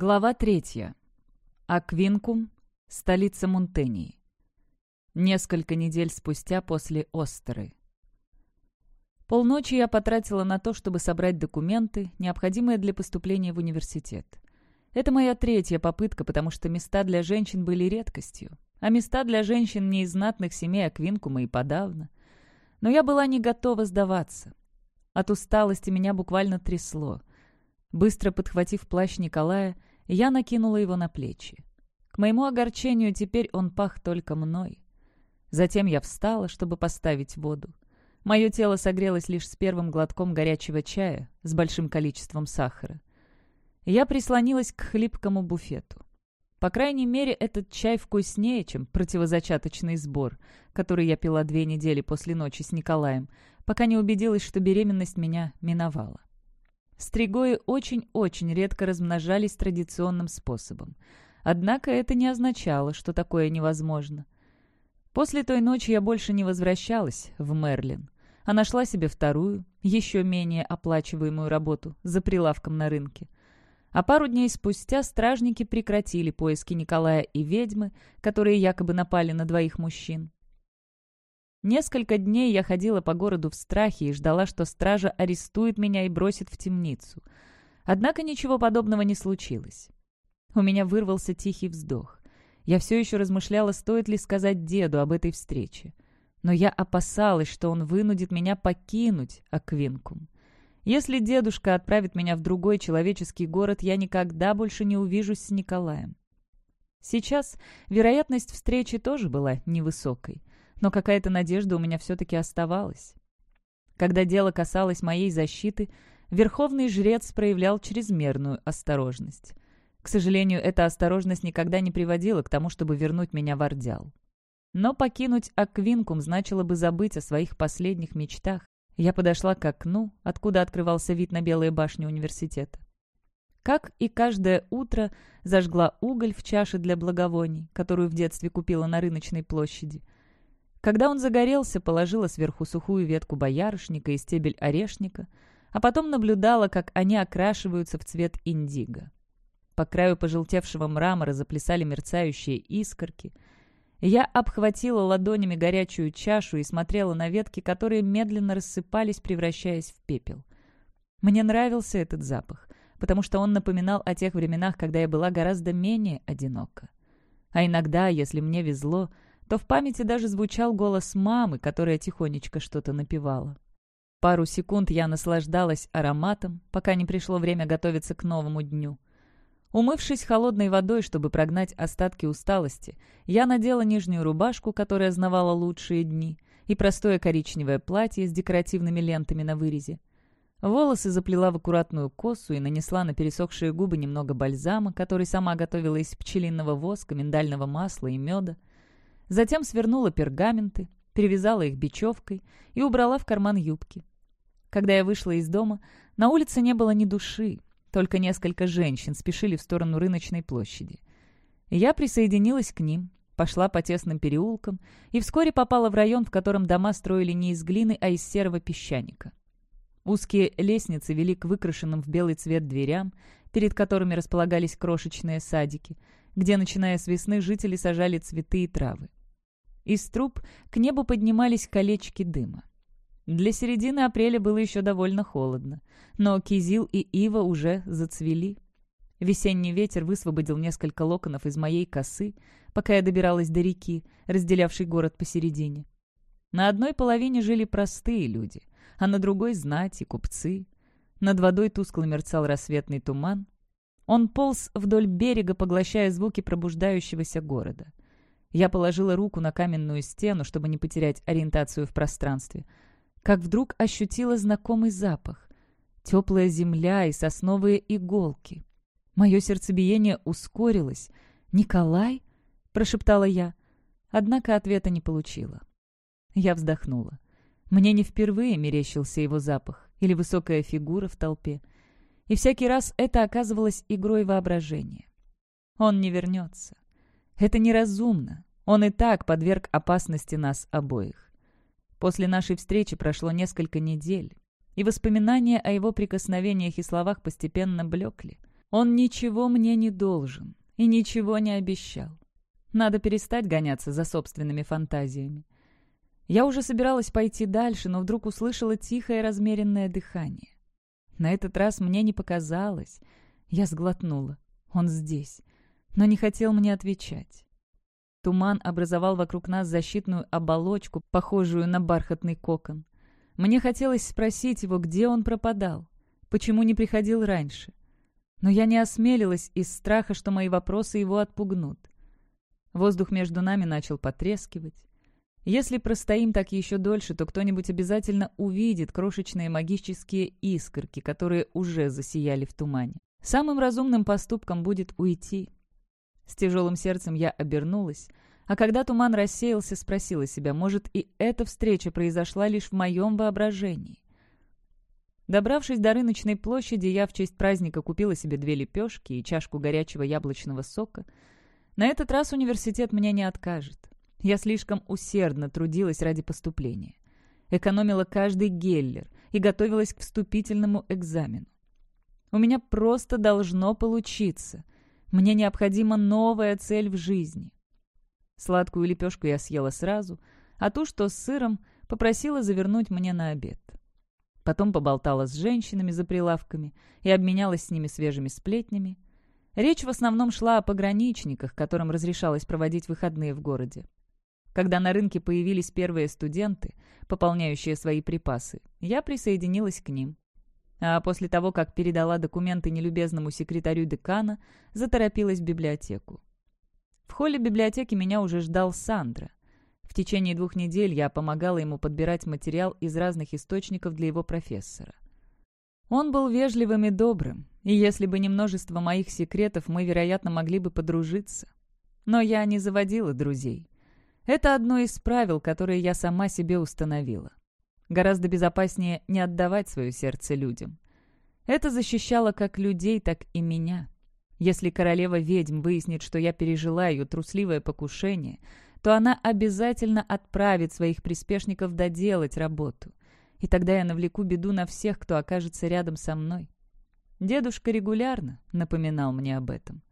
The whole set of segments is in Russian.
Глава третья. Аквинкум, столица Мунтении. Несколько недель спустя после Остеры. Полночи я потратила на то, чтобы собрать документы, необходимые для поступления в университет. Это моя третья попытка, потому что места для женщин были редкостью, а места для женщин не из знатных семей Аквинкума и подавно. Но я была не готова сдаваться. От усталости меня буквально трясло — Быстро подхватив плащ Николая, я накинула его на плечи. К моему огорчению теперь он пах только мной. Затем я встала, чтобы поставить воду. Мое тело согрелось лишь с первым глотком горячего чая с большим количеством сахара. Я прислонилась к хлипкому буфету. По крайней мере, этот чай вкуснее, чем противозачаточный сбор, который я пила две недели после ночи с Николаем, пока не убедилась, что беременность меня миновала. Стригои очень-очень редко размножались традиционным способом. Однако это не означало, что такое невозможно. После той ночи я больше не возвращалась в Мерлин, а нашла себе вторую, еще менее оплачиваемую работу за прилавком на рынке. А пару дней спустя стражники прекратили поиски Николая и ведьмы, которые якобы напали на двоих мужчин. Несколько дней я ходила по городу в страхе и ждала, что стража арестует меня и бросит в темницу. Однако ничего подобного не случилось. У меня вырвался тихий вздох. Я все еще размышляла, стоит ли сказать деду об этой встрече. Но я опасалась, что он вынудит меня покинуть Аквинкум. Если дедушка отправит меня в другой человеческий город, я никогда больше не увижусь с Николаем. Сейчас вероятность встречи тоже была невысокой но какая-то надежда у меня все-таки оставалась. Когда дело касалось моей защиты, верховный жрец проявлял чрезмерную осторожность. К сожалению, эта осторожность никогда не приводила к тому, чтобы вернуть меня в Ордял. Но покинуть Аквинкум значило бы забыть о своих последних мечтах. Я подошла к окну, откуда открывался вид на белые башни университета. Как и каждое утро зажгла уголь в чаше для благовоний, которую в детстве купила на рыночной площади – когда он загорелся, положила сверху сухую ветку боярышника и стебель орешника, а потом наблюдала, как они окрашиваются в цвет индиго. По краю пожелтевшего мрамора заплясали мерцающие искорки. Я обхватила ладонями горячую чашу и смотрела на ветки, которые медленно рассыпались, превращаясь в пепел. Мне нравился этот запах, потому что он напоминал о тех временах, когда я была гораздо менее одинока. А иногда, если мне везло, то в памяти даже звучал голос мамы, которая тихонечко что-то напевала. Пару секунд я наслаждалась ароматом, пока не пришло время готовиться к новому дню. Умывшись холодной водой, чтобы прогнать остатки усталости, я надела нижнюю рубашку, которая знавала лучшие дни, и простое коричневое платье с декоративными лентами на вырезе. Волосы заплела в аккуратную косу и нанесла на пересохшие губы немного бальзама, который сама готовила из пчелиного воска, миндального масла и меда. Затем свернула пергаменты, перевязала их бечевкой и убрала в карман юбки. Когда я вышла из дома, на улице не было ни души, только несколько женщин спешили в сторону рыночной площади. Я присоединилась к ним, пошла по тесным переулкам и вскоре попала в район, в котором дома строили не из глины, а из серого песчаника. Узкие лестницы вели к выкрашенным в белый цвет дверям, перед которыми располагались крошечные садики, где, начиная с весны, жители сажали цветы и травы. Из труб к небу поднимались колечки дыма. Для середины апреля было еще довольно холодно, но кизил и ива уже зацвели. Весенний ветер высвободил несколько локонов из моей косы, пока я добиралась до реки, разделявшей город посередине. На одной половине жили простые люди, а на другой — знать и купцы. Над водой тускло мерцал рассветный туман. Он полз вдоль берега, поглощая звуки пробуждающегося города. Я положила руку на каменную стену, чтобы не потерять ориентацию в пространстве. Как вдруг ощутила знакомый запах. Теплая земля и сосновые иголки. Мое сердцебиение ускорилось. «Николай?» — прошептала я. Однако ответа не получила. Я вздохнула. Мне не впервые мерещился его запах или высокая фигура в толпе. И всякий раз это оказывалось игрой воображения. Он не вернется. Это неразумно. Он и так подверг опасности нас обоих. После нашей встречи прошло несколько недель, и воспоминания о его прикосновениях и словах постепенно блекли. Он ничего мне не должен и ничего не обещал. Надо перестать гоняться за собственными фантазиями. Я уже собиралась пойти дальше, но вдруг услышала тихое размеренное дыхание. На этот раз мне не показалось. Я сглотнула. Он здесь. Но не хотел мне отвечать. Туман образовал вокруг нас защитную оболочку, похожую на бархатный кокон. Мне хотелось спросить его, где он пропадал, почему не приходил раньше. Но я не осмелилась из страха, что мои вопросы его отпугнут. Воздух между нами начал потрескивать. Если простоим так еще дольше, то кто-нибудь обязательно увидит крошечные магические искорки, которые уже засияли в тумане. Самым разумным поступком будет уйти. С тяжелым сердцем я обернулась, а когда туман рассеялся, спросила себя, может, и эта встреча произошла лишь в моем воображении. Добравшись до рыночной площади, я в честь праздника купила себе две лепешки и чашку горячего яблочного сока. На этот раз университет мне не откажет. Я слишком усердно трудилась ради поступления. Экономила каждый геллер и готовилась к вступительному экзамену. У меня просто должно получиться. Мне необходима новая цель в жизни. Сладкую лепешку я съела сразу, а ту, что с сыром, попросила завернуть мне на обед. Потом поболтала с женщинами за прилавками и обменялась с ними свежими сплетнями. Речь в основном шла о пограничниках, которым разрешалось проводить выходные в городе. Когда на рынке появились первые студенты, пополняющие свои припасы, я присоединилась к ним. А после того, как передала документы нелюбезному секретарю декана, заторопилась в библиотеку. В холле библиотеки меня уже ждал Сандра. В течение двух недель я помогала ему подбирать материал из разных источников для его профессора. Он был вежливым и добрым, и если бы не множество моих секретов, мы, вероятно, могли бы подружиться. Но я не заводила друзей. Это одно из правил, которые я сама себе установила. Гораздо безопаснее не отдавать свое сердце людям. Это защищало как людей, так и меня. Если королева ведьм выяснит, что я пережила ее трусливое покушение, то она обязательно отправит своих приспешников доделать работу. И тогда я навлеку беду на всех, кто окажется рядом со мной. Дедушка регулярно напоминал мне об этом.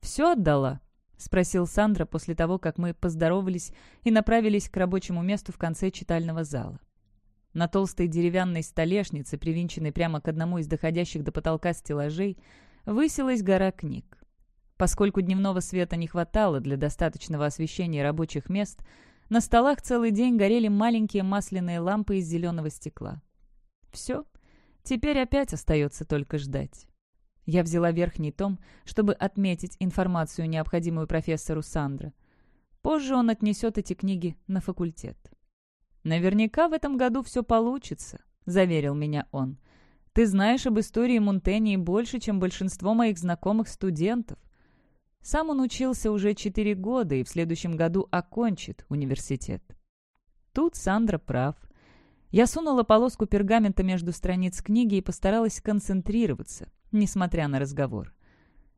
«Все отдала?» — спросил Сандра после того, как мы поздоровались и направились к рабочему месту в конце читального зала. На толстой деревянной столешнице, привинченной прямо к одному из доходящих до потолка стеллажей, высилась гора книг. Поскольку дневного света не хватало для достаточного освещения рабочих мест, на столах целый день горели маленькие масляные лампы из зеленого стекла. Все, теперь опять остается только ждать. Я взяла верхний том, чтобы отметить информацию, необходимую профессору Сандра. Позже он отнесет эти книги на факультет. «Наверняка в этом году все получится», — заверил меня он. «Ты знаешь об истории Мунтении больше, чем большинство моих знакомых студентов. Сам он учился уже четыре года и в следующем году окончит университет». Тут Сандра прав. Я сунула полоску пергамента между страниц книги и постаралась концентрироваться, несмотря на разговор.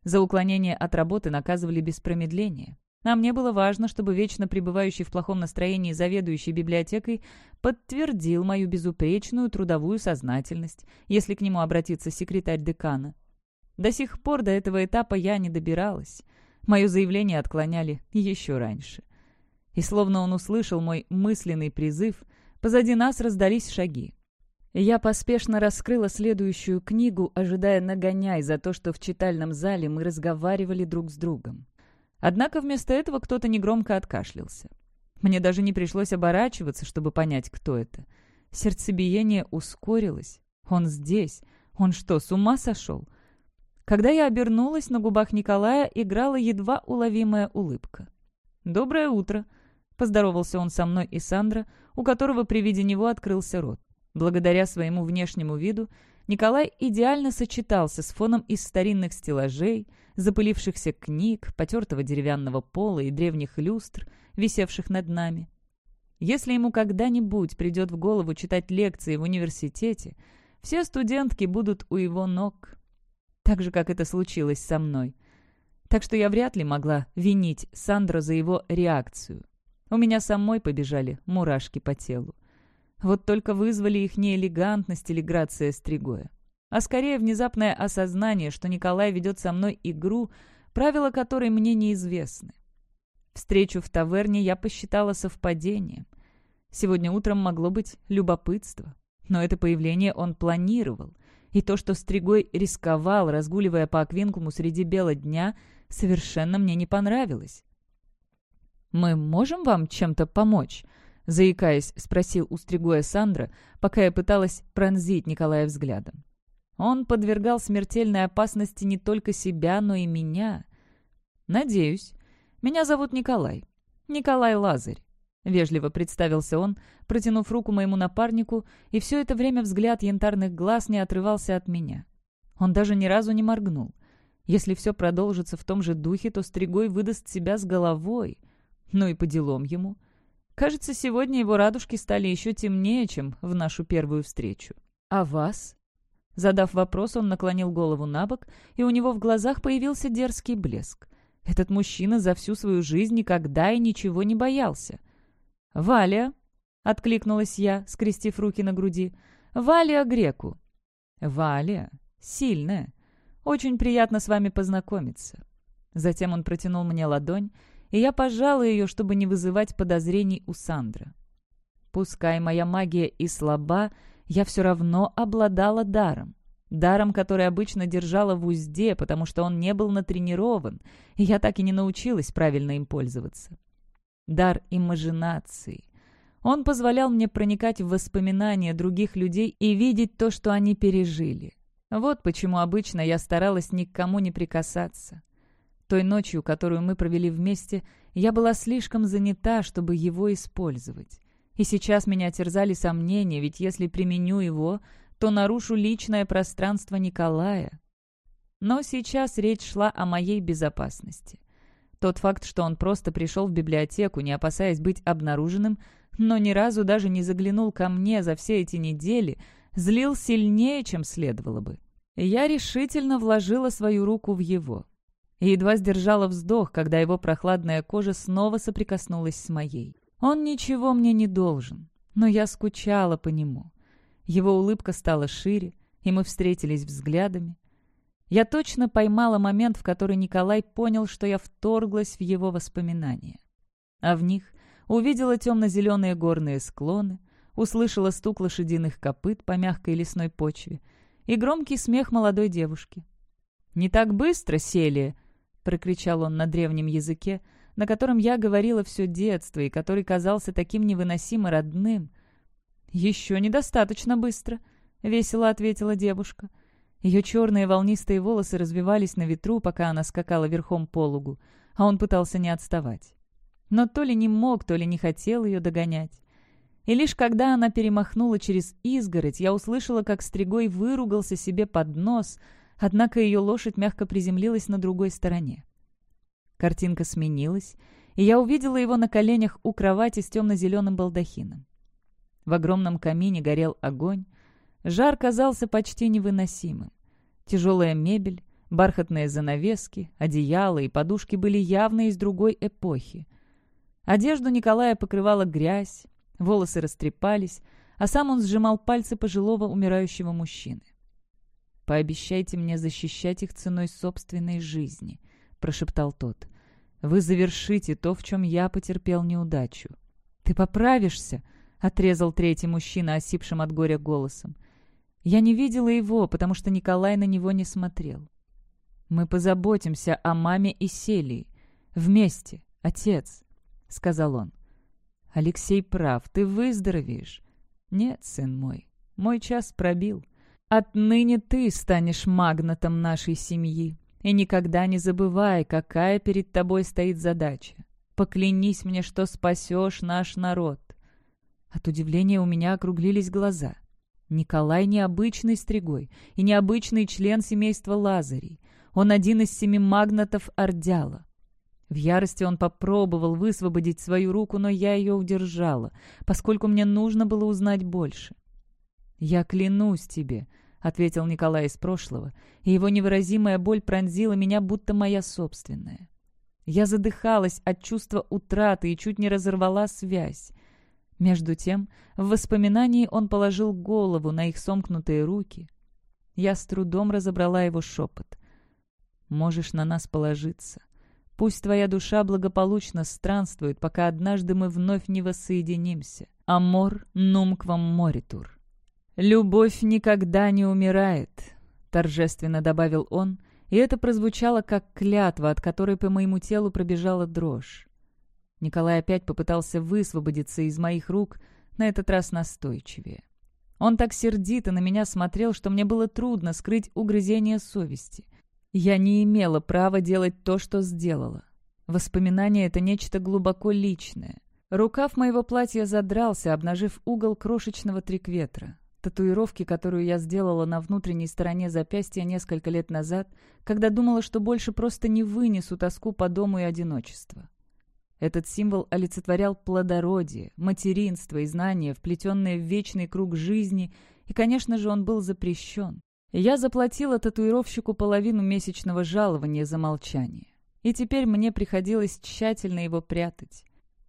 За уклонение от работы наказывали без промедления. А мне было важно, чтобы вечно пребывающий в плохом настроении заведующий библиотекой подтвердил мою безупречную трудовую сознательность, если к нему обратится секретарь декана. До сих пор до этого этапа я не добиралась. Мое заявление отклоняли еще раньше. И словно он услышал мой мысленный призыв, позади нас раздались шаги. Я поспешно раскрыла следующую книгу, ожидая нагоняй за то, что в читальном зале мы разговаривали друг с другом. Однако вместо этого кто-то негромко откашлялся. Мне даже не пришлось оборачиваться, чтобы понять, кто это. Сердцебиение ускорилось. Он здесь. Он что, с ума сошел? Когда я обернулась, на губах Николая играла едва уловимая улыбка. «Доброе утро», — поздоровался он со мной и Сандра, у которого при виде него открылся рот. Благодаря своему внешнему виду Николай идеально сочетался с фоном из старинных стеллажей, запылившихся книг, потертого деревянного пола и древних люстр, висевших над нами. Если ему когда-нибудь придет в голову читать лекции в университете, все студентки будут у его ног. Так же, как это случилось со мной. Так что я вряд ли могла винить Сандро за его реакцию. У меня самой побежали мурашки по телу. Вот только вызвали их не элегантность или грация Стригоя, а скорее внезапное осознание, что Николай ведет со мной игру, правила которой мне неизвестны. Встречу в таверне я посчитала совпадением. Сегодня утром могло быть любопытство, но это появление он планировал, и то, что Стригой рисковал, разгуливая по Аквинкуму среди бела дня, совершенно мне не понравилось. «Мы можем вам чем-то помочь?» — заикаясь, спросил у Стригоя Сандра, пока я пыталась пронзить Николая взглядом. Он подвергал смертельной опасности не только себя, но и меня. «Надеюсь. Меня зовут Николай. Николай Лазарь. Вежливо представился он, протянув руку моему напарнику, и все это время взгляд янтарных глаз не отрывался от меня. Он даже ни разу не моргнул. Если все продолжится в том же духе, то Стригой выдаст себя с головой. Ну и по делам ему. Кажется, сегодня его радужки стали еще темнее, чем в нашу первую встречу. «А вас?» Задав вопрос, он наклонил голову на бок, и у него в глазах появился дерзкий блеск. Этот мужчина за всю свою жизнь никогда и ничего не боялся. «Валя!» — откликнулась я, скрестив руки на груди. «Валя Греку!» «Валя! Сильная! Очень приятно с вами познакомиться!» Затем он протянул мне ладонь, и я пожала ее, чтобы не вызывать подозрений у Сандра. Пускай моя магия и слаба, я все равно обладала даром. Даром, который обычно держала в узде, потому что он не был натренирован, и я так и не научилась правильно им пользоваться. Дар имажинации. Он позволял мне проникать в воспоминания других людей и видеть то, что они пережили. Вот почему обычно я старалась ни к кому не прикасаться. Той ночью, которую мы провели вместе, я была слишком занята, чтобы его использовать. И сейчас меня терзали сомнения, ведь если применю его, то нарушу личное пространство Николая. Но сейчас речь шла о моей безопасности. Тот факт, что он просто пришел в библиотеку, не опасаясь быть обнаруженным, но ни разу даже не заглянул ко мне за все эти недели, злил сильнее, чем следовало бы. Я решительно вложила свою руку в его едва сдержала вздох, когда его прохладная кожа снова соприкоснулась с моей. Он ничего мне не должен, но я скучала по нему. Его улыбка стала шире, и мы встретились взглядами. Я точно поймала момент, в который Николай понял, что я вторглась в его воспоминания. А в них увидела темно-зеленые горные склоны, услышала стук лошадиных копыт по мягкой лесной почве и громкий смех молодой девушки. «Не так быстро, Селия!» прокричал он на древнем языке, на котором я говорила все детство и который казался таким невыносимо родным. «Еще недостаточно быстро», — весело ответила девушка. Ее черные волнистые волосы развивались на ветру, пока она скакала верхом по лугу, а он пытался не отставать. Но то ли не мог, то ли не хотел ее догонять. И лишь когда она перемахнула через изгородь, я услышала, как Стригой выругался себе под нос — однако ее лошадь мягко приземлилась на другой стороне. Картинка сменилась, и я увидела его на коленях у кровати с темно-зеленым балдахином. В огромном камине горел огонь. Жар казался почти невыносимым. Тяжелая мебель, бархатные занавески, одеяла и подушки были явно из другой эпохи. Одежду Николая покрывала грязь, волосы растрепались, а сам он сжимал пальцы пожилого умирающего мужчины. «Пообещайте мне защищать их ценой собственной жизни», — прошептал тот. «Вы завершите то, в чем я потерпел неудачу». «Ты поправишься», — отрезал третий мужчина, осипшим от горя голосом. Я не видела его, потому что Николай на него не смотрел. «Мы позаботимся о маме и Селии. Вместе, отец», — сказал он. «Алексей прав, ты выздоровеешь». «Нет, сын мой, мой час пробил». Отныне ты станешь магнатом нашей семьи. И никогда не забывай, какая перед тобой стоит задача. Поклянись мне, что спасешь наш народ». От удивления у меня округлились глаза. Николай необычный стригой и необычный член семейства Лазарей. Он один из семи магнатов Ордяла. В ярости он попробовал высвободить свою руку, но я ее удержала, поскольку мне нужно было узнать больше. «Я клянусь тебе», — ответил Николай из прошлого, и его невыразимая боль пронзила меня, будто моя собственная. Я задыхалась от чувства утраты и чуть не разорвала связь. Между тем, в воспоминании он положил голову на их сомкнутые руки. Я с трудом разобрала его шепот. «Можешь на нас положиться. Пусть твоя душа благополучно странствует, пока однажды мы вновь не воссоединимся. Амор нумквам моритур». «Любовь никогда не умирает», — торжественно добавил он, и это прозвучало как клятва, от которой по моему телу пробежала дрожь. Николай опять попытался высвободиться из моих рук, на этот раз настойчивее. Он так сердито на меня смотрел, что мне было трудно скрыть угрызение совести. Я не имела права делать то, что сделала. Воспоминание — это нечто глубоко личное. Рукав моего платья задрался, обнажив угол крошечного трикветра. Татуировки, которую я сделала на внутренней стороне запястья несколько лет назад, когда думала, что больше просто не вынесу тоску по дому и одиночество. Этот символ олицетворял плодородие, материнство и знания, вплетенные в вечный круг жизни, и, конечно же, он был запрещен. Я заплатила татуировщику половину месячного жалования за молчание. И теперь мне приходилось тщательно его прятать.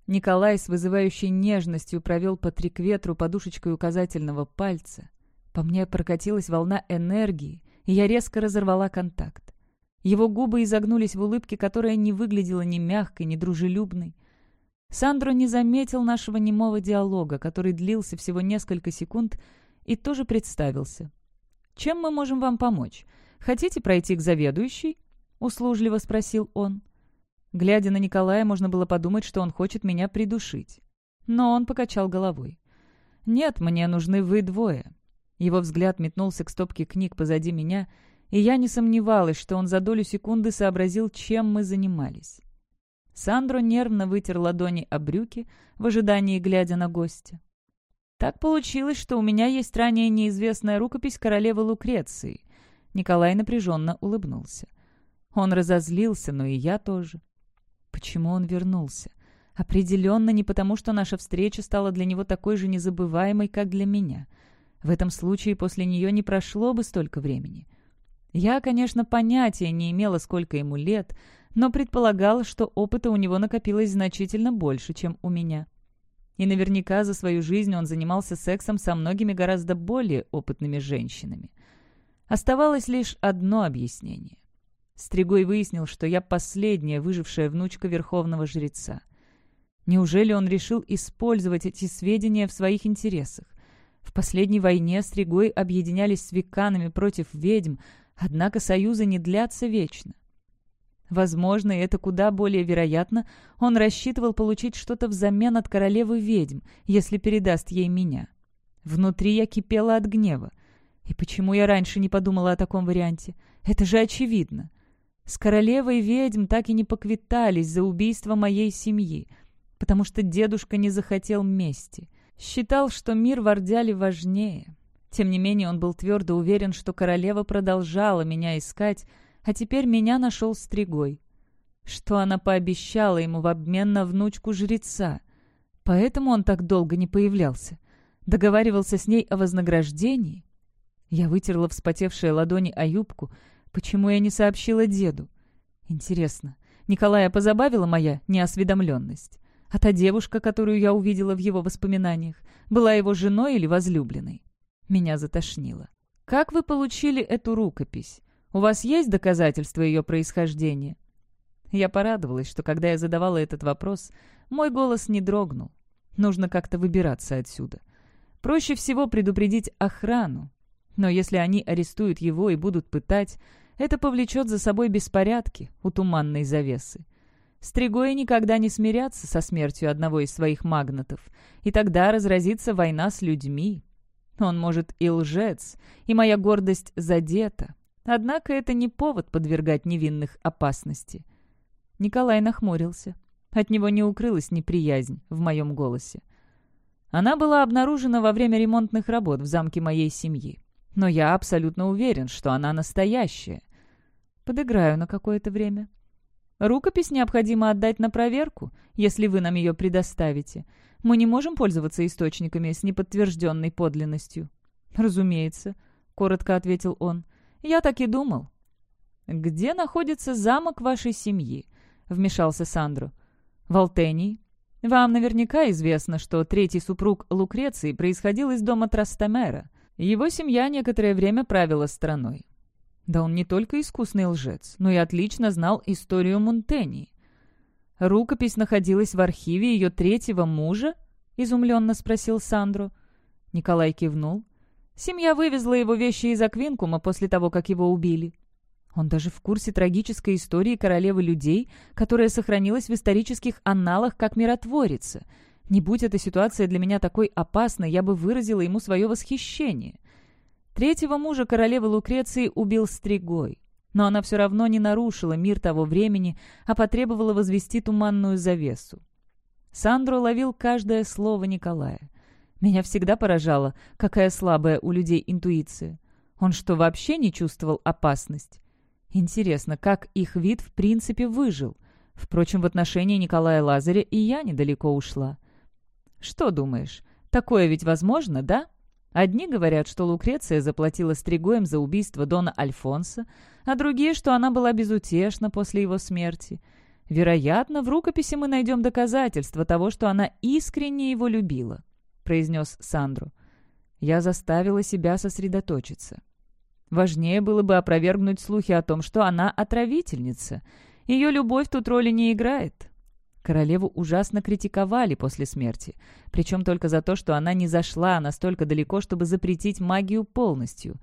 Николай с вызывающей нежностью провел по трикветру подушечкой указательного пальца. По мне прокатилась волна энергии, и я резко разорвала контакт. Его губы изогнулись в улыбке, которая не выглядела ни мягкой, ни дружелюбной. Сандро не заметил нашего немого диалога, который длился всего несколько секунд, и тоже представился. «Чем мы можем вам помочь? Хотите пройти к заведующей?» — услужливо спросил он. Глядя на Николая, можно было подумать, что он хочет меня придушить. Но он покачал головой. «Нет, мне нужны вы двое». Его взгляд метнулся к стопке книг позади меня — и я не сомневалась, что он за долю секунды сообразил, чем мы занимались. Сандро нервно вытер ладони о брюки, в ожидании глядя на гостя. «Так получилось, что у меня есть ранее неизвестная рукопись королевы Лукреции». Николай напряженно улыбнулся. Он разозлился, но и я тоже. Почему он вернулся? Определенно не потому, что наша встреча стала для него такой же незабываемой, как для меня. В этом случае после нее не прошло бы столько времени. Я, конечно, понятия не имела, сколько ему лет, но предполагала, что опыта у него накопилось значительно больше, чем у меня. И наверняка за свою жизнь он занимался сексом со многими гораздо более опытными женщинами. Оставалось лишь одно объяснение. Стригой выяснил, что я последняя выжившая внучка верховного жреца. Неужели он решил использовать эти сведения в своих интересах? В последней войне Стригой объединялись с веканами против ведьм, Однако союзы не длятся вечно. Возможно, и это куда более вероятно, он рассчитывал получить что-то взамен от королевы ведьм, если передаст ей меня. Внутри я кипела от гнева. И почему я раньше не подумала о таком варианте? Это же очевидно. С королевой ведьм так и не поквитались за убийство моей семьи, потому что дедушка не захотел мести. Считал, что мир в Ордяле важнее. Тем не менее, он был твердо уверен, что королева продолжала меня искать, а теперь меня нашел Стригой. Что она пообещала ему в обмен на внучку жреца. Поэтому он так долго не появлялся. Договаривался с ней о вознаграждении. Я вытерла вспотевшие ладони о юбку. Почему я не сообщила деду? Интересно, Николая позабавила моя неосведомленность? А та девушка, которую я увидела в его воспоминаниях, была его женой или возлюбленной? Меня затошнило. «Как вы получили эту рукопись? У вас есть доказательства ее происхождения?» Я порадовалась, что когда я задавала этот вопрос, мой голос не дрогнул. Нужно как-то выбираться отсюда. Проще всего предупредить охрану. Но если они арестуют его и будут пытать, это повлечет за собой беспорядки у туманной завесы. Стригои никогда не смирятся со смертью одного из своих магнатов, и тогда разразится война с людьми, он, может, и лжец, и моя гордость задета. Однако это не повод подвергать невинных опасности. Николай нахмурился. От него не укрылась неприязнь в моем голосе. Она была обнаружена во время ремонтных работ в замке моей семьи. Но я абсолютно уверен, что она настоящая. Подыграю на какое-то время. Рукопись необходимо отдать на проверку, если вы нам ее предоставите. Мы не можем пользоваться источниками с неподтвержденной подлинностью». «Разумеется», — коротко ответил он. «Я так и думал». «Где находится замок вашей семьи?» — вмешался Сандро. «В Алтении. Вам наверняка известно, что третий супруг Лукреции происходил из дома Трастамера. Его семья некоторое время правила страной. Да он не только искусный лжец, но и отлично знал историю Мунтении. «Рукопись находилась в архиве ее третьего мужа?» — изумленно спросил Сандро. Николай кивнул. Семья вывезла его вещи из Аквинкума после того, как его убили. Он даже в курсе трагической истории королевы людей, которая сохранилась в исторических анналах как миротворица. Не будь эта ситуация для меня такой опасной, я бы выразила ему свое восхищение. Третьего мужа королевы Лукреции убил Стригой. Но она все равно не нарушила мир того времени, а потребовала возвести туманную завесу. Сандро ловил каждое слово Николая. Меня всегда поражало, какая слабая у людей интуиция. Он что, вообще не чувствовал опасность? Интересно, как их вид в принципе выжил? Впрочем, в отношении Николая Лазаря и я недалеко ушла. Что думаешь, такое ведь возможно, да? Одни говорят, что Лукреция заплатила Стригоем за убийство Дона Альфонса, а другие, что она была безутешна после его смерти. Вероятно, в рукописи мы найдем доказательства того, что она искренне его любила произнес Сандру. Я заставила себя сосредоточиться. Важнее было бы опровергнуть слухи о том, что она отравительница. Ее любовь тут роли не играет. Королеву ужасно критиковали после смерти, причем только за то, что она не зашла настолько далеко, чтобы запретить магию полностью.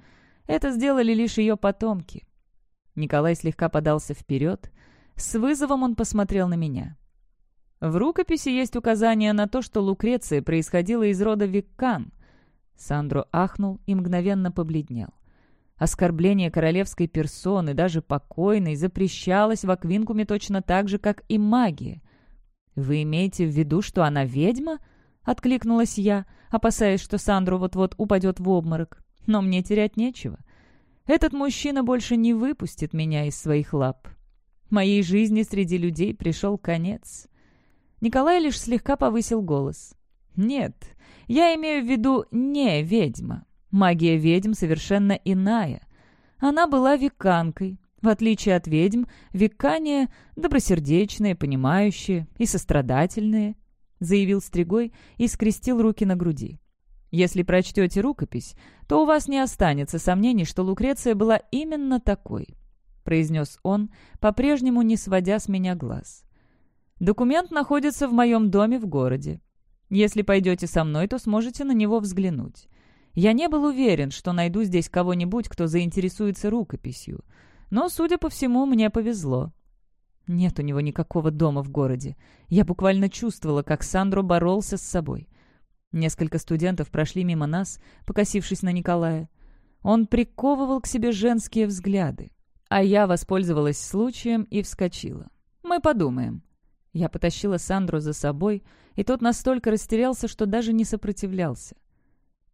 Это сделали лишь ее потомки. Николай слегка подался вперед. С вызовом он посмотрел на меня. В рукописи есть указание на то, что Лукреция происходила из рода Виккан. Сандро ахнул и мгновенно побледнел. Оскорбление королевской персоны, даже покойной, запрещалось в Аквинкуме точно так же, как и магия. «Вы имеете в виду, что она ведьма?» — откликнулась я, опасаясь, что Сандро вот-вот упадет в обморок. «Но мне терять нечего. Этот мужчина больше не выпустит меня из своих лап. Моей жизни среди людей пришел конец. Николай лишь слегка повысил голос. «Нет, я имею в виду не ведьма. Магия ведьм совершенно иная. Она была веканкой. В отличие от ведьм, векане добросердечные, понимающие и сострадательные», заявил Стригой и скрестил руки на груди. «Если прочтете рукопись, то у вас не останется сомнений, что Лукреция была именно такой», произнес он, по-прежнему не сводя с меня глаз. Документ находится в моем доме в городе. Если пойдете со мной, то сможете на него взглянуть. Я не был уверен, что найду здесь кого-нибудь, кто заинтересуется рукописью. Но, судя по всему, мне повезло. Нет у него никакого дома в городе. Я буквально чувствовала, как Сандро боролся с собой. Несколько студентов прошли мимо нас, покосившись на Николая. Он приковывал к себе женские взгляды. А я воспользовалась случаем и вскочила. «Мы подумаем», я потащила Сандру за собой, и тот настолько растерялся, что даже не сопротивлялся.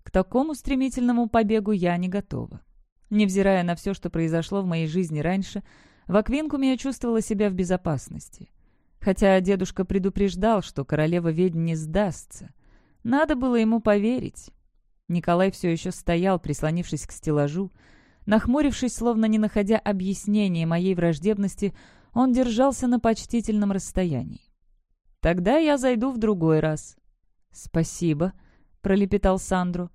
К такому стремительному побегу я не готова. Невзирая на все, что произошло в моей жизни раньше, в Аквинкуме я чувствовала себя в безопасности. Хотя дедушка предупреждал, что королева ведьм не сдастся. Надо было ему поверить. Николай все еще стоял, прислонившись к стеллажу. Нахмурившись, словно не находя объяснения моей враждебности, он держался на почтительном расстоянии. «Тогда я зайду в другой раз». «Спасибо», — пролепетал Сандру.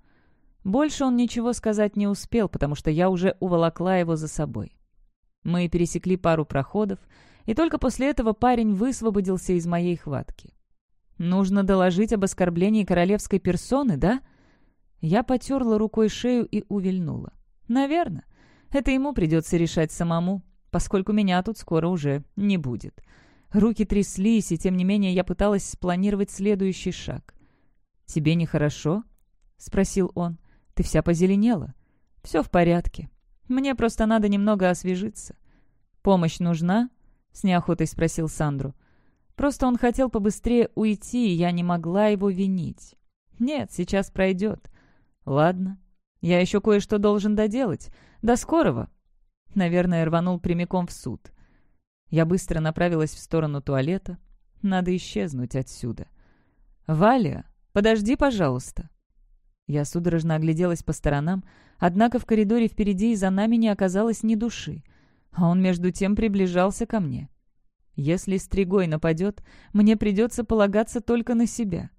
Больше он ничего сказать не успел, потому что я уже уволокла его за собой. Мы пересекли пару проходов, и только после этого парень высвободился из моей хватки. «Нужно доложить об оскорблении королевской персоны, да?» Я потерла рукой шею и увильнула. «Наверное. Это ему придется решать самому поскольку меня тут скоро уже не будет. Руки тряслись, и тем не менее я пыталась спланировать следующий шаг. «Тебе нехорошо?» — спросил он. «Ты вся позеленела?» «Все в порядке. Мне просто надо немного освежиться». «Помощь нужна?» — с неохотой спросил Сандру. «Просто он хотел побыстрее уйти, и я не могла его винить». «Нет, сейчас пройдет». «Ладно. Я еще кое-что должен доделать. До скорого!» Наверное, рванул прямиком в суд. Я быстро направилась в сторону туалета. Надо исчезнуть отсюда. «Валя, подожди, пожалуйста». Я судорожно огляделась по сторонам, однако в коридоре впереди и за нами не оказалось ни души, а он между тем приближался ко мне. Если Стригой нападет, мне придется полагаться только на себя.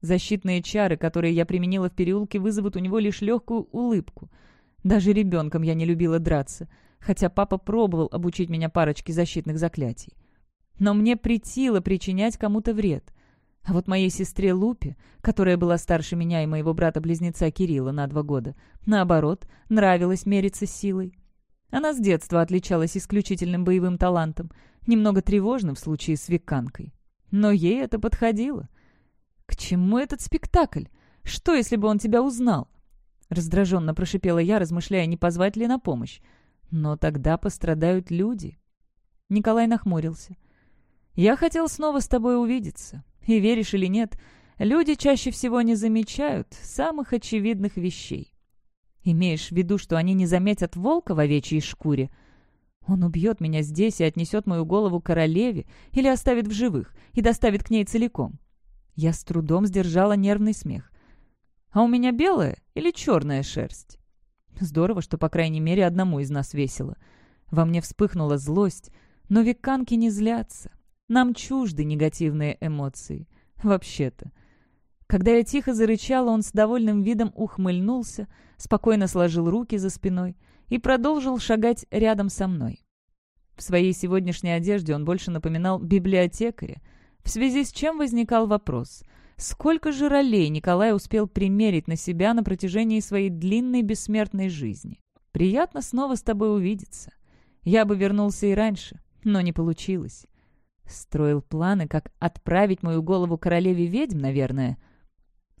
Защитные чары, которые я применила в переулке, вызовут у него лишь легкую улыбку. Даже ребенком я не любила драться, хотя папа пробовал обучить меня парочке защитных заклятий. Но мне притило причинять кому-то вред. А вот моей сестре Лупе, которая была старше меня и моего брата-близнеца Кирилла на два года, наоборот, нравилось мериться силой. Она с детства отличалась исключительным боевым талантом, немного тревожным в случае с веканкой. Но ей это подходило. «К чему этот спектакль? Что, если бы он тебя узнал?» Раздраженно прошипела я, размышляя, не позвать ли на помощь. «Но тогда пострадают люди». Николай нахмурился. «Я хотел снова с тобой увидеться. И веришь или нет, люди чаще всего не замечают самых очевидных вещей. Имеешь в виду, что они не заметят волка в овечьей шкуре?» Он убьет меня здесь и отнесет мою голову королеве или оставит в живых и доставит к ней целиком. Я с трудом сдержала нервный смех. А у меня белая или черная шерсть? Здорово, что, по крайней мере, одному из нас весело. Во мне вспыхнула злость, но веканки не злятся. Нам чужды негативные эмоции. Вообще-то. Когда я тихо зарычала, он с довольным видом ухмыльнулся, спокойно сложил руки за спиной — и продолжил шагать рядом со мной. В своей сегодняшней одежде он больше напоминал библиотекаря, в связи с чем возникал вопрос, сколько же ролей Николай успел примерить на себя на протяжении своей длинной бессмертной жизни. «Приятно снова с тобой увидеться. Я бы вернулся и раньше, но не получилось. Строил планы, как отправить мою голову королеве ведьм, наверное.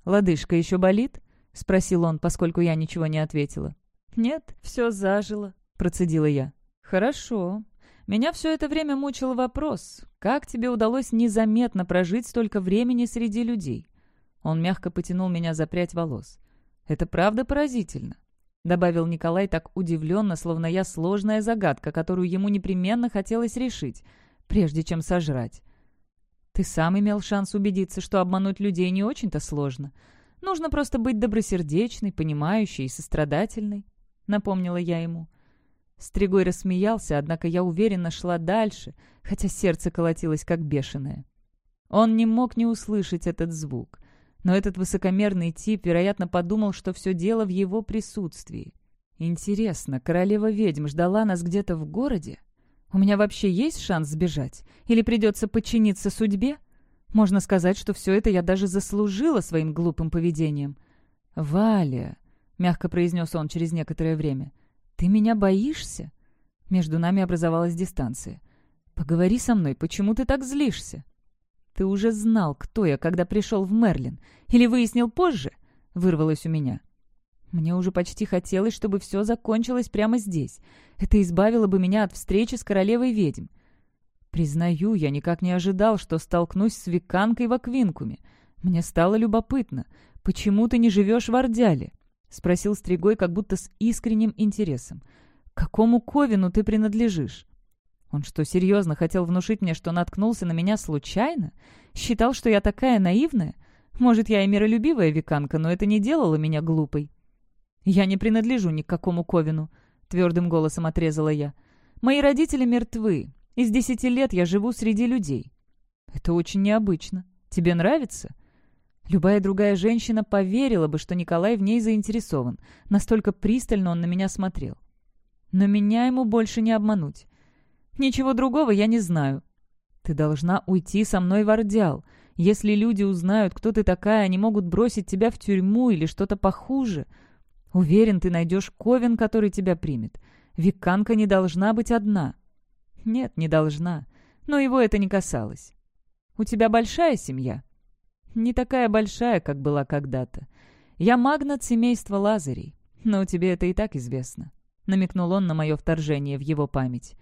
«Лодыжка еще болит?» — спросил он, поскольку я ничего не ответила. «Нет, все зажило», — процедила я. «Хорошо. Меня все это время мучил вопрос, как тебе удалось незаметно прожить столько времени среди людей?» Он мягко потянул меня за прядь волос. «Это правда поразительно», — добавил Николай так удивленно, словно я сложная загадка, которую ему непременно хотелось решить, прежде чем сожрать. «Ты сам имел шанс убедиться, что обмануть людей не очень-то сложно. Нужно просто быть добросердечной, понимающей и сострадательной напомнила я ему. Стригой рассмеялся, однако я уверенно шла дальше, хотя сердце колотилось как бешеное. Он не мог не услышать этот звук, но этот высокомерный тип, вероятно, подумал, что все дело в его присутствии. Интересно, королева-ведьм ждала нас где-то в городе? У меня вообще есть шанс сбежать? Или придется подчиниться судьбе? Можно сказать, что все это я даже заслужила своим глупым поведением. «Валя!» — мягко произнес он через некоторое время. «Ты меня боишься?» Между нами образовалась дистанция. «Поговори со мной, почему ты так злишься?» «Ты уже знал, кто я, когда пришел в Мерлин. Или выяснил позже?» — вырвалось у меня. Мне уже почти хотелось, чтобы все закончилось прямо здесь. Это избавило бы меня от встречи с королевой ведьм. Признаю, я никак не ожидал, что столкнусь с веканкой в Аквинкуме. Мне стало любопытно, почему ты не живешь в Ордяле? — спросил Стригой, как будто с искренним интересом. «Какому Ковину ты принадлежишь?» Он что, серьезно хотел внушить мне, что наткнулся на меня случайно? Считал, что я такая наивная? Может, я и миролюбивая веканка, но это не делало меня глупой. «Я не принадлежу ни к какому Ковину», — твердым голосом отрезала я. «Мои родители мертвы. Из десяти лет я живу среди людей». «Это очень необычно. Тебе нравится?» Любая другая женщина поверила бы, что Николай в ней заинтересован. Настолько пристально он на меня смотрел. Но меня ему больше не обмануть. Ничего другого я не знаю. Ты должна уйти со мной в Ордял. Если люди узнают, кто ты такая, они могут бросить тебя в тюрьму или что-то похуже. Уверен, ты найдешь Ковен, который тебя примет. Виканка не должна быть одна. Нет, не должна. Но его это не касалось. У тебя большая семья?» Не такая большая, как была когда-то. Я магнат семейства Лазарей, но тебе это и так известно», — намекнул он на мое вторжение в его память.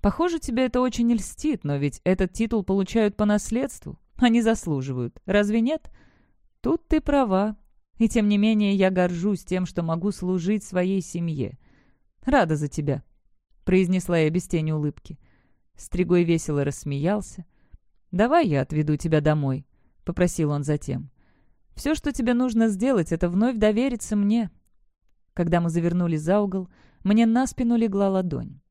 «Похоже, тебе это очень льстит, но ведь этот титул получают по наследству. Они заслуживают. Разве нет?» «Тут ты права. И тем не менее я горжусь тем, что могу служить своей семье. Рада за тебя», — произнесла я без тени улыбки. Стригой весело рассмеялся. «Давай я отведу тебя домой», — попросил он затем. «Все, что тебе нужно сделать, это вновь довериться мне». Когда мы завернули за угол, мне на спину легла ладонь.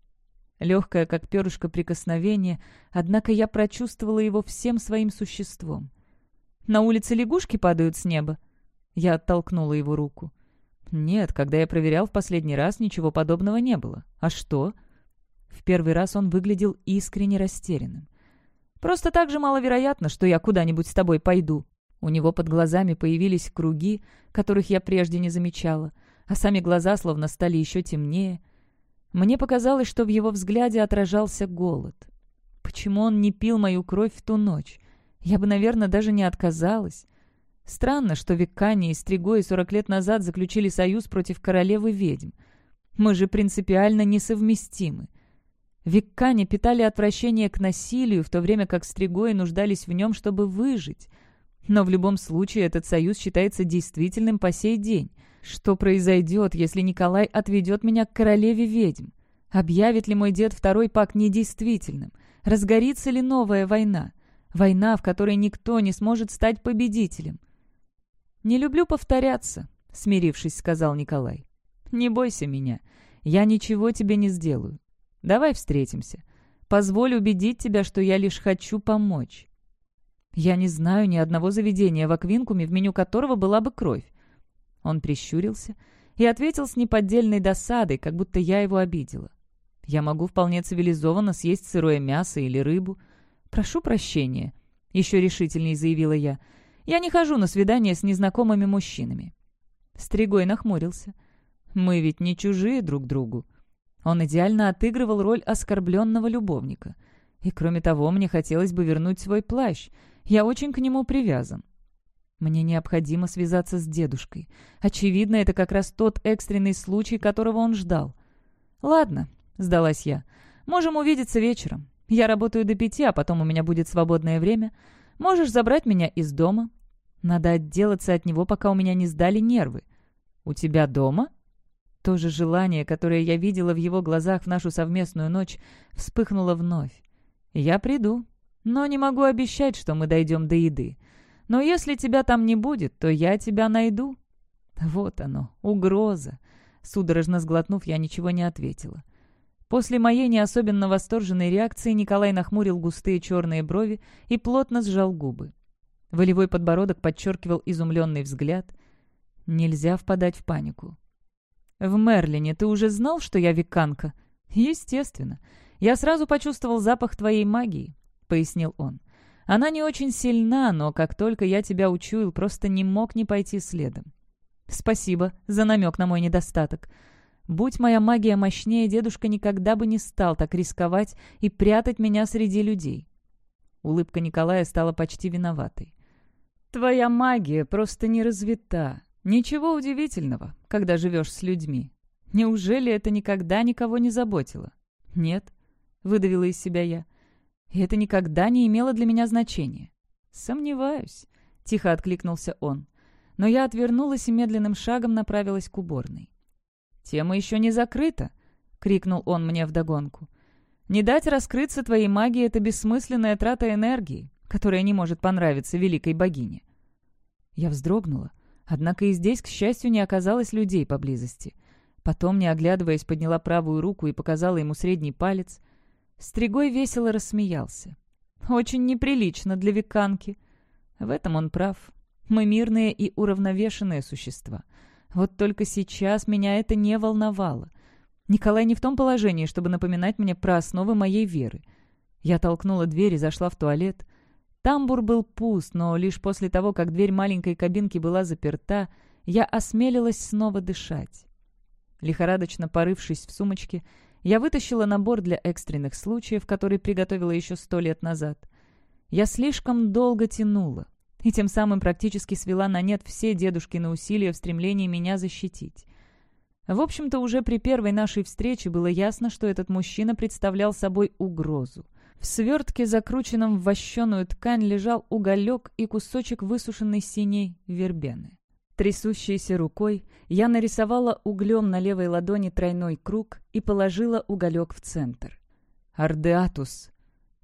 Легкое, как перышко прикосновение, однако я прочувствовала его всем своим существом. На улице лягушки падают с неба?» Я оттолкнула его руку. «Нет, когда я проверял в последний раз, ничего подобного не было. А что?» В первый раз он выглядел искренне растерянным. «Просто так же маловероятно, что я куда-нибудь с тобой пойду». У него под глазами появились круги, которых я прежде не замечала, а сами глаза словно стали еще темнее. Мне показалось, что в его взгляде отражался голод. Почему он не пил мою кровь в ту ночь? Я бы, наверное, даже не отказалась. Странно, что Виккани и Стригои сорок лет назад заключили союз против королевы ведьм. Мы же принципиально несовместимы. Виккани питали отвращение к насилию, в то время как Стригои нуждались в нем, чтобы выжить. Но в любом случае этот союз считается действительным по сей день. Что произойдет, если Николай отведет меня к королеве ведьм? Объявит ли мой дед второй пак недействительным? Разгорится ли новая война? Война, в которой никто не сможет стать победителем. «Не люблю повторяться», — смирившись, сказал Николай. «Не бойся меня. Я ничего тебе не сделаю. Давай встретимся. Позволь убедить тебя, что я лишь хочу помочь». «Я не знаю ни одного заведения в Аквинкуме, в меню которого была бы кровь». Он прищурился и ответил с неподдельной досадой, как будто я его обидела. «Я могу вполне цивилизованно съесть сырое мясо или рыбу. Прошу прощения», — еще решительнее заявила я, — я не хожу на свидания с незнакомыми мужчинами». Стригой нахмурился. «Мы ведь не чужие друг другу». Он идеально отыгрывал роль оскорбленного любовника. И кроме того, мне хотелось бы вернуть свой плащ. Я очень к нему привязан. Мне необходимо связаться с дедушкой. Очевидно, это как раз тот экстренный случай, которого он ждал. «Ладно», — сдалась я. «Можем увидеться вечером. Я работаю до пяти, а потом у меня будет свободное время. Можешь забрать меня из дома. Надо отделаться от него, пока у меня не сдали нервы. У тебя дома?» То же желание, которое я видела в его глазах в нашу совместную ночь, вспыхнуло вновь. «Я приду, но не могу обещать, что мы дойдем до еды. Но если тебя там не будет, то я тебя найду». Вот оно, угроза. Судорожно сглотнув, я ничего не ответила. После моей не особенно восторженной реакции Николай нахмурил густые черные брови и плотно сжал губы. Волевой подбородок подчеркивал изумленный взгляд. Нельзя впадать в панику. «В Мерлине ты уже знал, что я веканка?» «Естественно. Я сразу почувствовал запах твоей магии», — пояснил он. «Она не очень сильна, но как только я тебя учуял, просто не мог не пойти следом». «Спасибо за намек на мой недостаток. Будь моя магия мощнее, дедушка никогда бы не стал так рисковать и прятать меня среди людей». Улыбка Николая стала почти виноватой. Твоя магия просто не развита. Ничего удивительного, когда живешь с людьми. Неужели это никогда никого не заботило? Нет, выдавила из себя я. И это никогда не имело для меня значения. Сомневаюсь, тихо откликнулся он. Но я отвернулась и медленным шагом направилась к уборной. «Тема еще не закрыта!» — крикнул он мне вдогонку. «Не дать раскрыться твоей магии — это бессмысленная трата энергии которая не может понравиться великой богине. Я вздрогнула, однако и здесь, к счастью, не оказалось людей поблизости. Потом, не оглядываясь, подняла правую руку и показала ему средний палец. Стригой весело рассмеялся. «Очень неприлично для веканки». В этом он прав. Мы мирные и уравновешенные существа. Вот только сейчас меня это не волновало. Николай не в том положении, чтобы напоминать мне про основы моей веры. Я толкнула дверь и зашла в туалет. Тамбур был пуст, но лишь после того, как дверь маленькой кабинки была заперта, я осмелилась снова дышать. Лихорадочно порывшись в сумочке, я вытащила набор для экстренных случаев, который приготовила еще сто лет назад. Я слишком долго тянула, и тем самым практически свела на нет все дедушкины усилия в стремлении меня защитить. В общем-то, уже при первой нашей встрече было ясно, что этот мужчина представлял собой угрозу — в свертке, закрученном в вощеную ткань, лежал уголек и кусочек высушенной синей вербены. Трясущейся рукой я нарисовала углем на левой ладони тройной круг и положила уголек в центр. «Ардеатус!»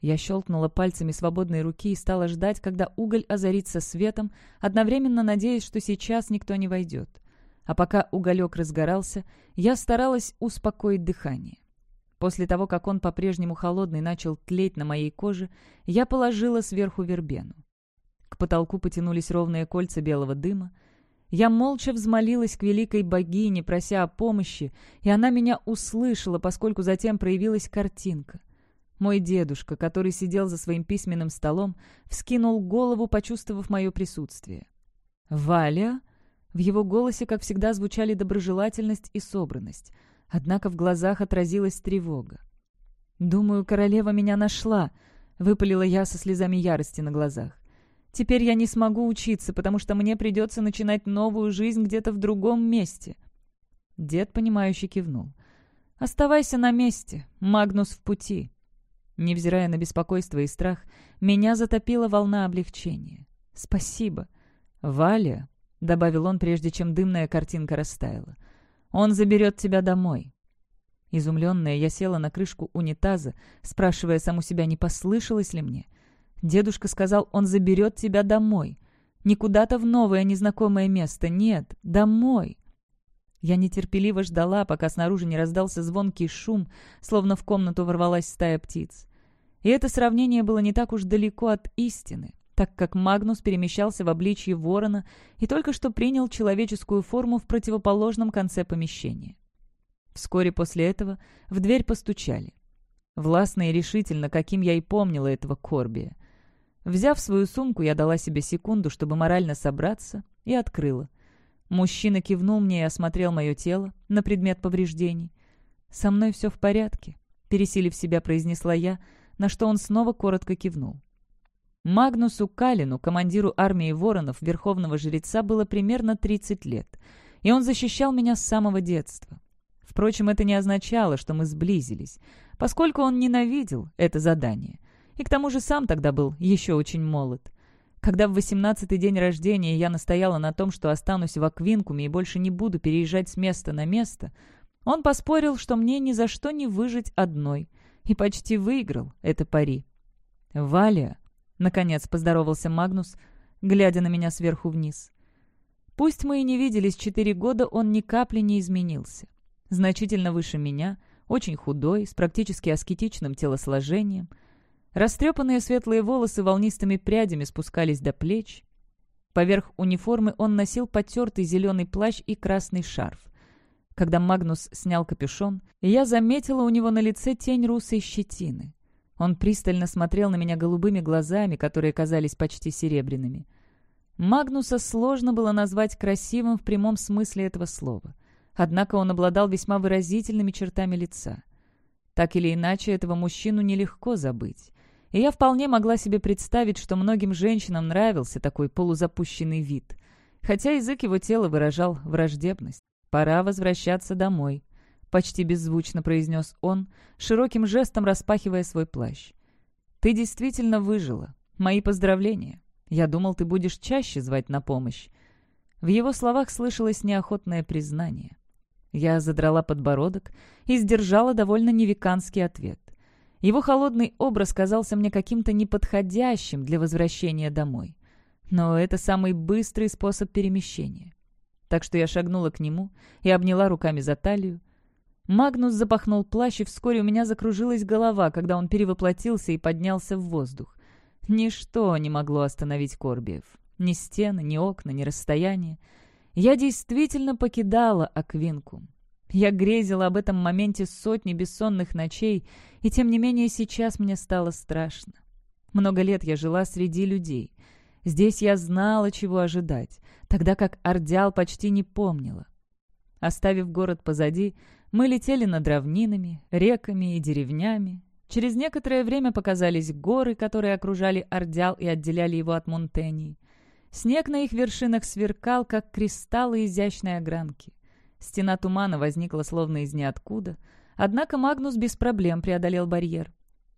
Я щелкнула пальцами свободной руки и стала ждать, когда уголь озарится светом, одновременно надеясь, что сейчас никто не войдет. А пока уголек разгорался, я старалась успокоить дыхание. После того, как он по-прежнему холодный начал тлеть на моей коже, я положила сверху вербену. К потолку потянулись ровные кольца белого дыма. Я молча взмолилась к великой богине, прося о помощи, и она меня услышала, поскольку затем проявилась картинка. Мой дедушка, который сидел за своим письменным столом, вскинул голову, почувствовав мое присутствие. «Валя?» В его голосе, как всегда, звучали доброжелательность и собранность, однако в глазах отразилась тревога. «Думаю, королева меня нашла», — выпалила я со слезами ярости на глазах. «Теперь я не смогу учиться, потому что мне придется начинать новую жизнь где-то в другом месте». Дед, понимающе кивнул. «Оставайся на месте, Магнус в пути». Невзирая на беспокойство и страх, меня затопила волна облегчения. «Спасибо». «Валя», — добавил он, прежде чем дымная картинка растаяла, — «он заберет тебя домой». Изумленная, я села на крышку унитаза, спрашивая саму себя, не послышалось ли мне. Дедушка сказал, он заберет тебя домой. Не куда-то в новое незнакомое место, нет, домой. Я нетерпеливо ждала, пока снаружи не раздался звонкий шум, словно в комнату ворвалась стая птиц. И это сравнение было не так уж далеко от истины, так как Магнус перемещался в обличье ворона и только что принял человеческую форму в противоположном конце помещения. Вскоре после этого в дверь постучали. Властно и решительно, каким я и помнила этого Корбия. Взяв свою сумку, я дала себе секунду, чтобы морально собраться, и открыла. Мужчина кивнул мне и осмотрел мое тело на предмет повреждений. «Со мной все в порядке», — пересилив себя, произнесла я, на что он снова коротко кивнул. Магнусу Калину, командиру армии воронов, верховного жреца, было примерно 30 лет, и он защищал меня с самого детства. Впрочем, это не означало, что мы сблизились, поскольку он ненавидел это задание. И к тому же сам тогда был еще очень молод. Когда в восемнадцатый день рождения я настояла на том, что останусь в Аквинкуме и больше не буду переезжать с места на место, он поспорил, что мне ни за что не выжить одной, и почти выиграл это пари. «Валя», — наконец поздоровался Магнус, глядя на меня сверху вниз. Пусть мы и не виделись четыре года, он ни капли не изменился. Значительно выше меня, очень худой, с практически аскетичным телосложением — Растрепанные светлые волосы волнистыми прядями спускались до плеч. Поверх униформы он носил потертый зеленый плащ и красный шарф. Когда Магнус снял капюшон, я заметила у него на лице тень русой щетины. Он пристально смотрел на меня голубыми глазами, которые казались почти серебряными. Магнуса сложно было назвать красивым в прямом смысле этого слова. Однако он обладал весьма выразительными чертами лица. Так или иначе, этого мужчину нелегко забыть и я вполне могла себе представить, что многим женщинам нравился такой полузапущенный вид, хотя язык его тела выражал враждебность. «Пора возвращаться домой», — почти беззвучно произнес он, широким жестом распахивая свой плащ. «Ты действительно выжила. Мои поздравления. Я думал, ты будешь чаще звать на помощь». В его словах слышалось неохотное признание. Я задрала подбородок и сдержала довольно невеканский ответ. Его холодный образ казался мне каким-то неподходящим для возвращения домой. Но это самый быстрый способ перемещения. Так что я шагнула к нему и обняла руками за талию. Магнус запахнул плащ, и вскоре у меня закружилась голова, когда он перевоплотился и поднялся в воздух. Ничто не могло остановить Корбиев. Ни стены, ни окна, ни расстояние. Я действительно покидала Аквинкум. Я грезила об этом моменте сотни бессонных ночей, и тем не менее сейчас мне стало страшно. Много лет я жила среди людей. Здесь я знала, чего ожидать, тогда как Ордял почти не помнила. Оставив город позади, мы летели над равнинами, реками и деревнями. Через некоторое время показались горы, которые окружали Ордял и отделяли его от Монтении. Снег на их вершинах сверкал, как кристаллы изящной огранки. Стена тумана возникла словно из ниоткуда. Однако Магнус без проблем преодолел барьер.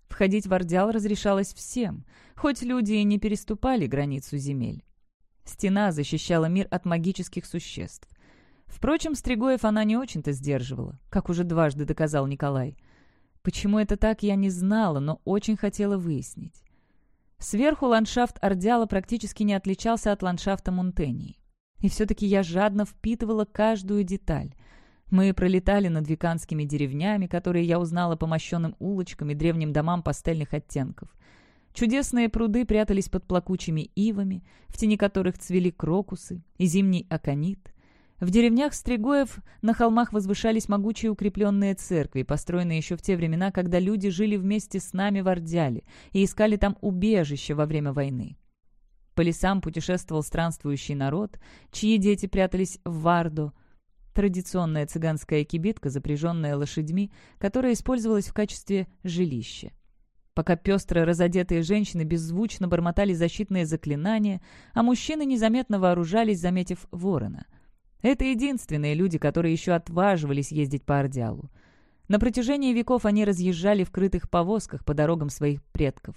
Входить в Ордял разрешалось всем, хоть люди и не переступали границу земель. Стена защищала мир от магических существ. Впрочем, Стригоев она не очень-то сдерживала, как уже дважды доказал Николай. Почему это так, я не знала, но очень хотела выяснить. Сверху ландшафт Ордяла практически не отличался от ландшафта Мунтении. И все-таки я жадно впитывала каждую деталь. Мы пролетали над веканскими деревнями, которые я узнала по мощенным улочкам и древним домам пастельных оттенков. Чудесные пруды прятались под плакучими ивами, в тени которых цвели крокусы и зимний аконит. В деревнях Стригоев на холмах возвышались могучие укрепленные церкви, построенные еще в те времена, когда люди жили вместе с нами в Ордяле и искали там убежище во время войны. По лесам путешествовал странствующий народ, чьи дети прятались в Вардо, традиционная цыганская кибитка, запряженная лошадьми, которая использовалась в качестве жилища. Пока пестро разодетые женщины беззвучно бормотали защитные заклинания, а мужчины незаметно вооружались, заметив ворона — это единственные люди, которые еще отваживались ездить по Ордялу. На протяжении веков они разъезжали в крытых повозках по дорогам своих предков.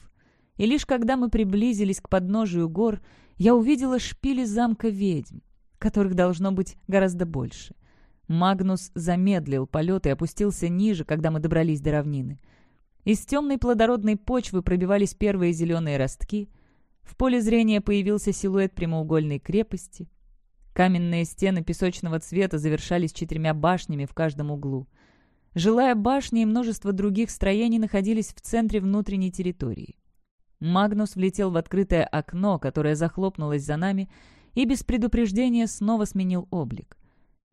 И лишь когда мы приблизились к подножию гор, я увидела шпили замка ведьм, которых должно быть гораздо больше. Магнус замедлил полет и опустился ниже, когда мы добрались до равнины. Из темной плодородной почвы пробивались первые зеленые ростки. В поле зрения появился силуэт прямоугольной крепости — Каменные стены песочного цвета завершались четырьмя башнями в каждом углу. Жилая башня и множество других строений находились в центре внутренней территории. Магнус влетел в открытое окно, которое захлопнулось за нами, и без предупреждения снова сменил облик.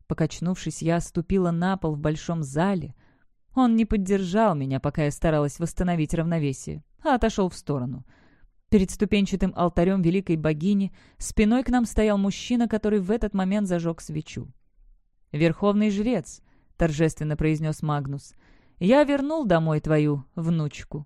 Покачнувшись, я ступила на пол в большом зале. Он не поддержал меня, пока я старалась восстановить равновесие, а отошел в сторону — Перед ступенчатым алтарем великой богини спиной к нам стоял мужчина, который в этот момент зажег свечу. «Верховный жрец», — торжественно произнес Магнус, — «я вернул домой твою внучку».